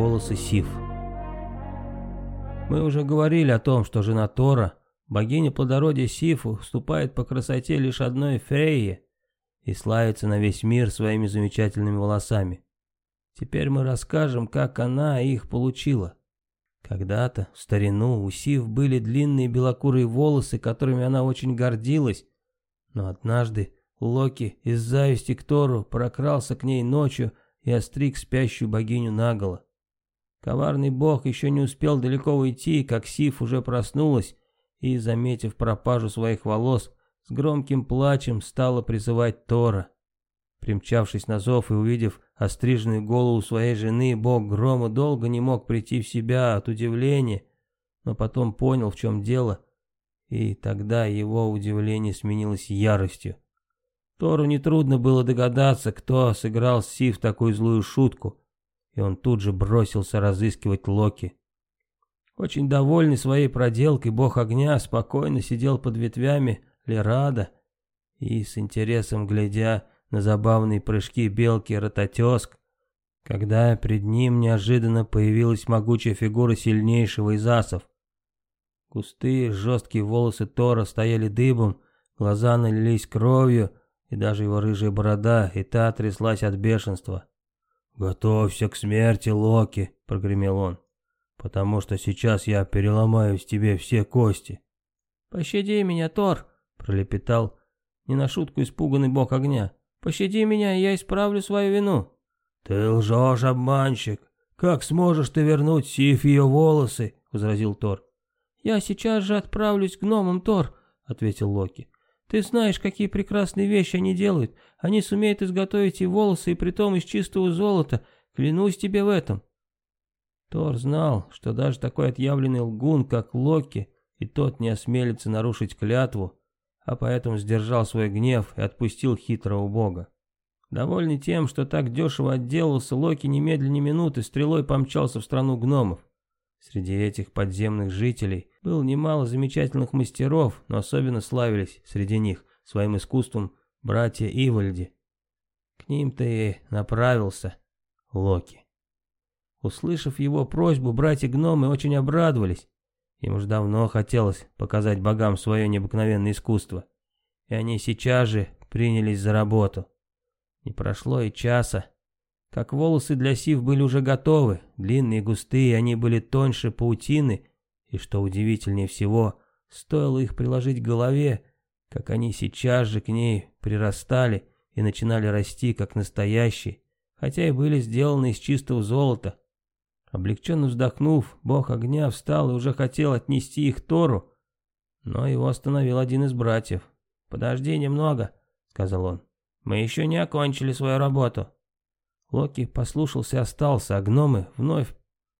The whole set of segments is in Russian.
волосы Сив. Мы уже говорили о том, что жена Тора, богиня плодородия Сифу, уступает по красоте лишь одной Фрейе и славится на весь мир своими замечательными волосами. Теперь мы расскажем, как она их получила. Когда-то, в старину, у Сив были длинные белокурые волосы, которыми она очень гордилась, но однажды Локи из зависти к Тору прокрался к ней ночью и остриг спящую богиню наголо. Коварный бог еще не успел далеко уйти, как Сиф уже проснулась и, заметив пропажу своих волос, с громким плачем стала призывать Тора. Примчавшись на зов и увидев остриженную голову своей жены, бог грома долго не мог прийти в себя от удивления, но потом понял, в чем дело, и тогда его удивление сменилось яростью. Тору нетрудно было догадаться, кто сыграл Сив такую злую шутку, и он тут же бросился разыскивать Локи. Очень довольный своей проделкой, бог огня спокойно сидел под ветвями Лерада и с интересом глядя на забавные прыжки белки Рототеск, когда пред ним неожиданно появилась могучая фигура сильнейшего из асов. Густые жесткие волосы Тора стояли дыбом, глаза налились кровью, и даже его рыжая борода и та тряслась от бешенства. «Готовься к смерти, Локи», — прогремел он, — «потому что сейчас я переломаю с тебе все кости». «Пощади меня, Тор», — пролепетал, не на шутку испуганный бог огня. «Пощади меня, и я исправлю свою вину». «Ты лжешь, обманщик! Как сможешь ты вернуть Сиф ее волосы?» — возразил Тор. «Я сейчас же отправлюсь к гномам, Тор», — ответил Локи. Ты знаешь, какие прекрасные вещи они делают. Они сумеют изготовить и волосы, и притом из чистого золота. Клянусь тебе в этом. Тор знал, что даже такой отъявленный лгун, как Локи, и тот не осмелится нарушить клятву, а поэтому сдержал свой гнев и отпустил хитрого бога. Довольный тем, что так дешево отделался, Локи немедленно минуты стрелой помчался в страну гномов. Среди этих подземных жителей было немало замечательных мастеров, но особенно славились среди них своим искусством братья Ивальди. К ним-то и направился Локи. Услышав его просьбу, братья-гномы очень обрадовались. Им уж давно хотелось показать богам свое необыкновенное искусство. И они сейчас же принялись за работу. Не прошло и часа, как волосы для сив были уже готовы, длинные, густые, они были тоньше паутины, и что удивительнее всего, стоило их приложить к голове, как они сейчас же к ней прирастали и начинали расти, как настоящие, хотя и были сделаны из чистого золота. Облегченно вздохнув, бог огня встал и уже хотел отнести их Тору, но его остановил один из братьев. «Подожди немного», — сказал он, — «мы еще не окончили свою работу». Локи послушался и остался, а гномы вновь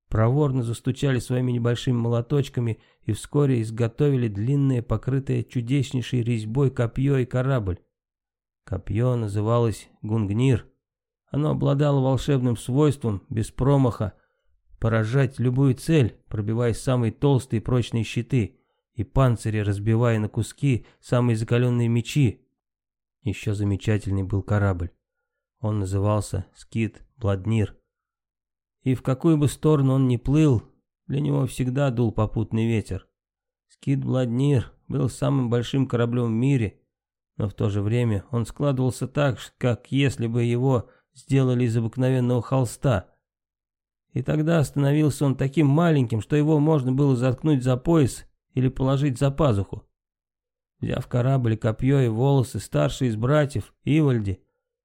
проворно застучали своими небольшими молоточками и вскоре изготовили длинное, покрытое чудеснейшей резьбой копье и корабль. Копье называлось Гунгнир. Оно обладало волшебным свойством, без промаха, поражать любую цель, пробивая самые толстые прочные щиты, и панцири разбивая на куски самые закаленные мечи. Еще замечательный был корабль. Он назывался Скит Бладнир. И в какую бы сторону он ни плыл, для него всегда дул попутный ветер. Скит Бладнир был самым большим кораблем в мире, но в то же время он складывался так, как если бы его сделали из обыкновенного холста. И тогда становился он таким маленьким, что его можно было заткнуть за пояс или положить за пазуху. Взяв корабль, копье и волосы, старший из братьев, Ивальди,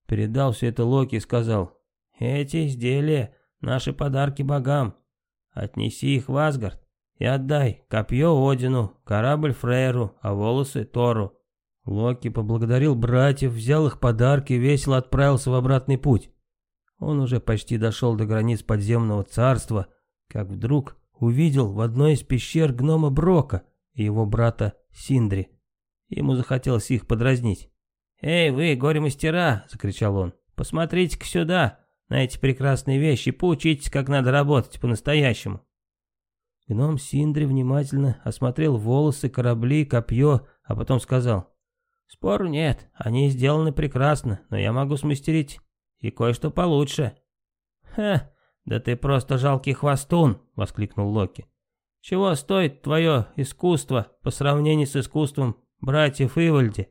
Передал все это Локи и сказал, «Эти изделия — наши подарки богам. Отнеси их в Асгард и отдай копье Одину, корабль Фрейру, а волосы Тору». Локи поблагодарил братьев, взял их подарки и весело отправился в обратный путь. Он уже почти дошел до границ подземного царства, как вдруг увидел в одной из пещер гнома Брока и его брата Синдри. Ему захотелось их подразнить. «Эй, вы, горе-мастера!» — закричал он. «Посмотрите-ка сюда, на эти прекрасные вещи, поучитесь, как надо работать по-настоящему». Гном Синдри внимательно осмотрел волосы, корабли, копье, а потом сказал. «Спору нет, они сделаны прекрасно, но я могу смастерить и кое-что получше». «Ха, «Да ты просто жалкий хвостун!» — воскликнул Локи. «Чего стоит твое искусство по сравнению с искусством братьев Ивальди?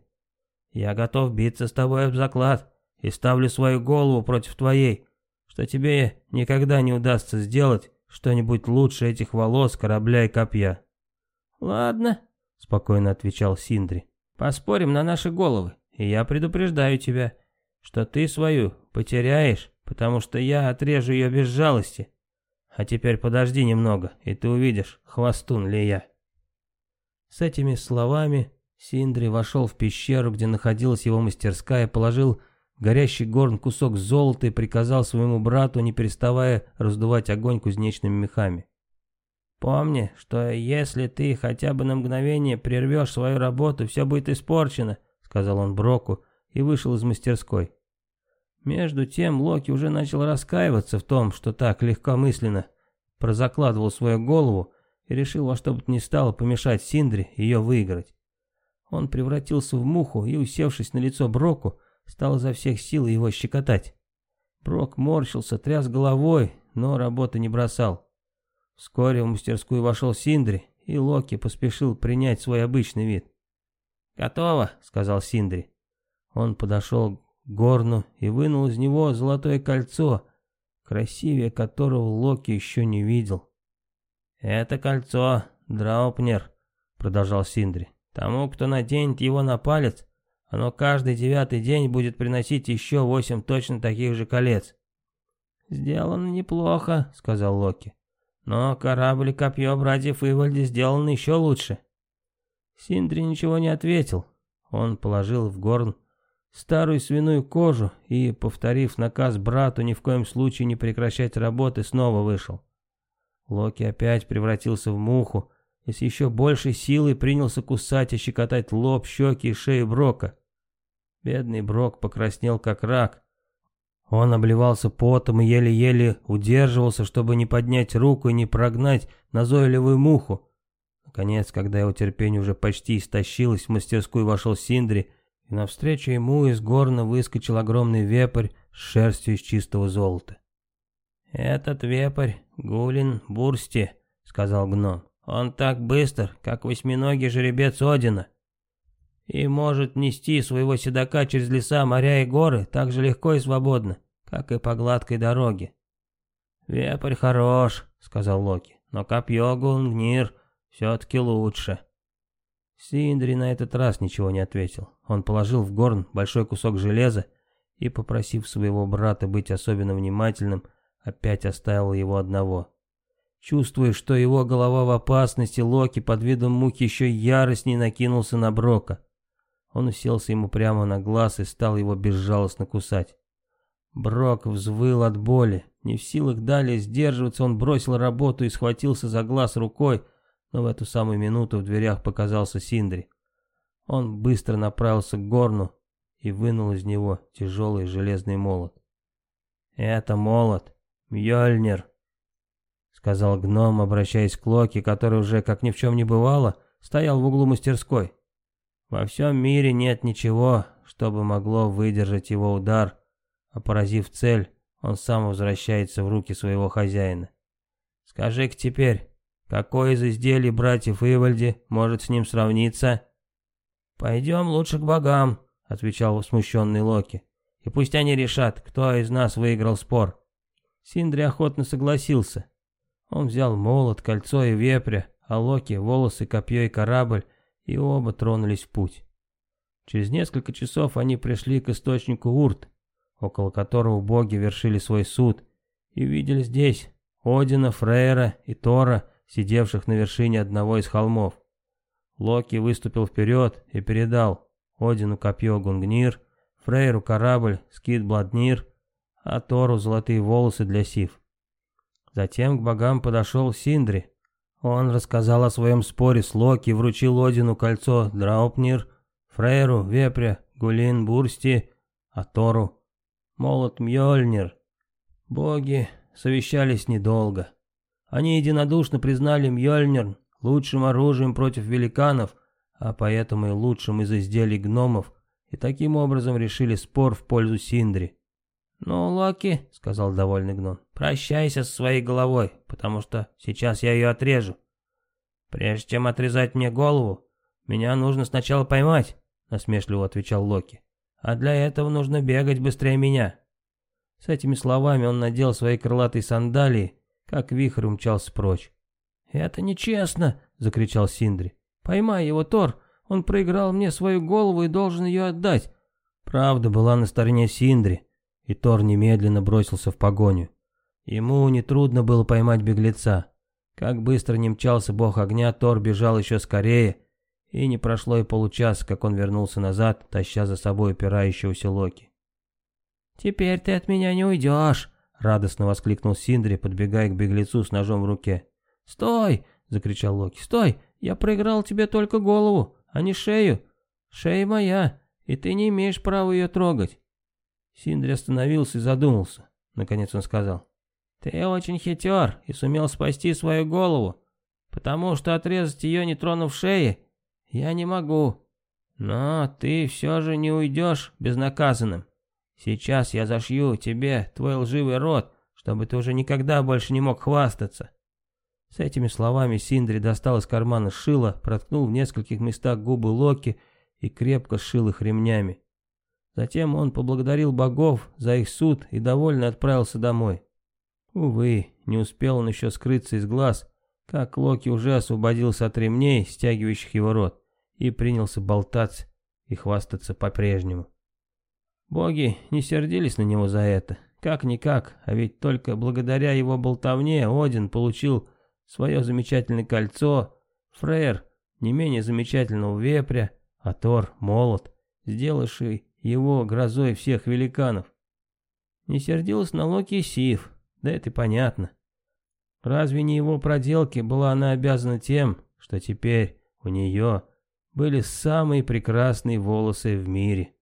Я готов биться с тобой об заклад и ставлю свою голову против твоей, что тебе никогда не удастся сделать что-нибудь лучше этих волос, корабля и копья». «Ладно», — спокойно отвечал Синдри. «Поспорим на наши головы, и я предупреждаю тебя, что ты свою потеряешь, потому что я отрежу ее без жалости. А теперь подожди немного, и ты увидишь, хвостун ли я». С этими словами Синдри вошел в пещеру, где находилась его мастерская, положил горящий горн кусок золота и приказал своему брату, не переставая раздувать огонь кузнечными мехами. «Помни, что если ты хотя бы на мгновение прервешь свою работу, все будет испорчено», — сказал он Броку и вышел из мастерской. Между тем Локи уже начал раскаиваться в том, что так легкомысленно прозакладывал свою голову и решил во что бы то ни стало помешать Синдре ее выиграть. Он превратился в муху и, усевшись на лицо Броку, стал изо всех сил его щекотать. Брок морщился, тряс головой, но работы не бросал. Вскоре в мастерскую вошел Синдри, и Локи поспешил принять свой обычный вид. «Готово», — сказал Синдри. Он подошел горну и вынул из него золотое кольцо, красивее которого Локи еще не видел. «Это кольцо, Драупнер», — продолжал Синдри. «Тому, кто наденет его на палец, оно каждый девятый день будет приносить еще восемь точно таких же колец». «Сделано неплохо», — сказал Локи. «Но корабль и копье братьев Ивальди сделаны еще лучше». Синдри ничего не ответил. Он положил в горн старую свиную кожу и, повторив наказ брату ни в коем случае не прекращать работы, снова вышел. Локи опять превратился в муху и с еще большей силой принялся кусать и щекотать лоб, щеки и шею Брока. Бедный Брок покраснел как рак. Он обливался потом и еле-еле удерживался, чтобы не поднять руку и не прогнать назойливую муху. Наконец, когда его терпение уже почти истощилось, в мастерскую вошел Синдри и навстречу ему из горна выскочил огромный вепрь с шерстью из чистого золота. «Этот вепрь Гулин Бурсти», — сказал гном. «Он так быстр, как восьминогий жеребец Одина, и может нести своего седока через леса, моря и горы так же легко и свободно, как и по гладкой дороге». «Вепрь хорош», — сказал Локи, — «но копье Гунгнир все-таки лучше». Синдри на этот раз ничего не ответил. Он положил в горн большой кусок железа и, попросив своего брата быть особенно внимательным, опять оставил его одного. Чувствуя, что его голова в опасности, Локи под видом муки еще яростней накинулся на Брока. Он уселся ему прямо на глаз и стал его безжалостно кусать. Брок взвыл от боли. Не в силах далее сдерживаться, он бросил работу и схватился за глаз рукой, но в эту самую минуту в дверях показался Синдри. Он быстро направился к горну и вынул из него тяжелый железный молот. «Это молот, Мьёльнир», — сказал гном, обращаясь к Локи, который уже, как ни в чем не бывало, стоял в углу мастерской. «Во всем мире нет ничего, чтобы могло выдержать его удар, а поразив цель, он сам возвращается в руки своего хозяина. Скажи-ка теперь, Какое из изделий братьев Ивальди может с ним сравниться? «Пойдем лучше к богам», — отвечал смущенный Локи. «И пусть они решат, кто из нас выиграл спор». Синдри охотно согласился. Он взял молот, кольцо и вепря, а Локи — волосы, копье и корабль, и оба тронулись в путь. Через несколько часов они пришли к источнику Урт, около которого боги вершили свой суд, и видели здесь Одина, Фрейра и Тора, сидевших на вершине одного из холмов. Локи выступил вперед и передал Одину копье Гунгнир, Фрейру корабль Скид Бладнир, а Тору золотые волосы для Сив. Затем к богам подошел Синдри. Он рассказал о своем споре с Локи вручил Одину кольцо Драупнир, Фрейру, Вепря, Гулин, Бурсти, а Тору молот Мьёльнир. Боги совещались недолго. Они единодушно признали Мьёльнир лучшим оружием против великанов, а поэтому и лучшим из изделий гномов, и таким образом решили спор в пользу Синдри. «Ну, Локи», — сказал довольный гном, — «прощайся со своей головой, потому что сейчас я ее отрежу. Прежде чем отрезать мне голову, меня нужно сначала поймать», — насмешливо отвечал Локи. «А для этого нужно бегать быстрее меня». С этими словами он надел свои крылатые сандалии, как вихрь умчался прочь. «Это нечестно!» — закричал Синдри. «Поймай его, Тор! Он проиграл мне свою голову и должен ее отдать!» Правда была на стороне Синдри, и Тор немедленно бросился в погоню. Ему нетрудно было поймать беглеца. Как быстро не мчался бог огня, Тор бежал еще скорее, и не прошло и получаса, как он вернулся назад, таща за собой упирающегося Локи. «Теперь ты от меня не уйдешь!» — радостно воскликнул Синдри, подбегая к беглецу с ножом в руке. «Стой!» — закричал Локи. «Стой! Я проиграл тебе только голову, а не шею. Шея моя, и ты не имеешь права ее трогать». Синдри остановился и задумался. Наконец он сказал. «Ты очень хитер и сумел спасти свою голову, потому что отрезать ее, не тронув шеи, я не могу. Но ты все же не уйдешь безнаказанным. Сейчас я зашью тебе твой лживый рот, чтобы ты уже никогда больше не мог хвастаться. С этими словами Синдри достал из кармана шило, проткнул в нескольких местах губы Локи и крепко сшил их ремнями. Затем он поблагодарил богов за их суд и довольно отправился домой. Увы, не успел он еще скрыться из глаз, как Локи уже освободился от ремней, стягивающих его рот, и принялся болтаться и хвастаться по-прежнему. Боги не сердились на него за это. Как-никак, а ведь только благодаря его болтовне Один получил свое замечательное кольцо, Фрейр не менее замечательного вепря, а Тор — молот, сделавший его грозой всех великанов. Не сердилась на Локи и Сив, да это понятно. Разве не его проделки была она обязана тем, что теперь у нее были самые прекрасные волосы в мире?